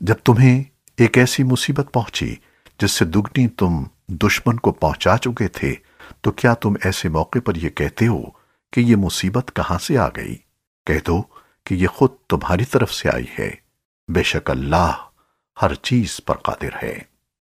جب تمہیں ایک ایسی مصیبت پہنچی جس سے دگنی تم دشمن کو پہنچا چکے تھے، تو کیا تم ایسے موقع پر یہ کہتے ہو کہ یہ مصیبت کہاں سے آ گئی؟ کہہ دو کہ یہ خود تمہاری طرف سے آئی ہے۔ بے شک اللہ ہر چیز پر قادر ہے۔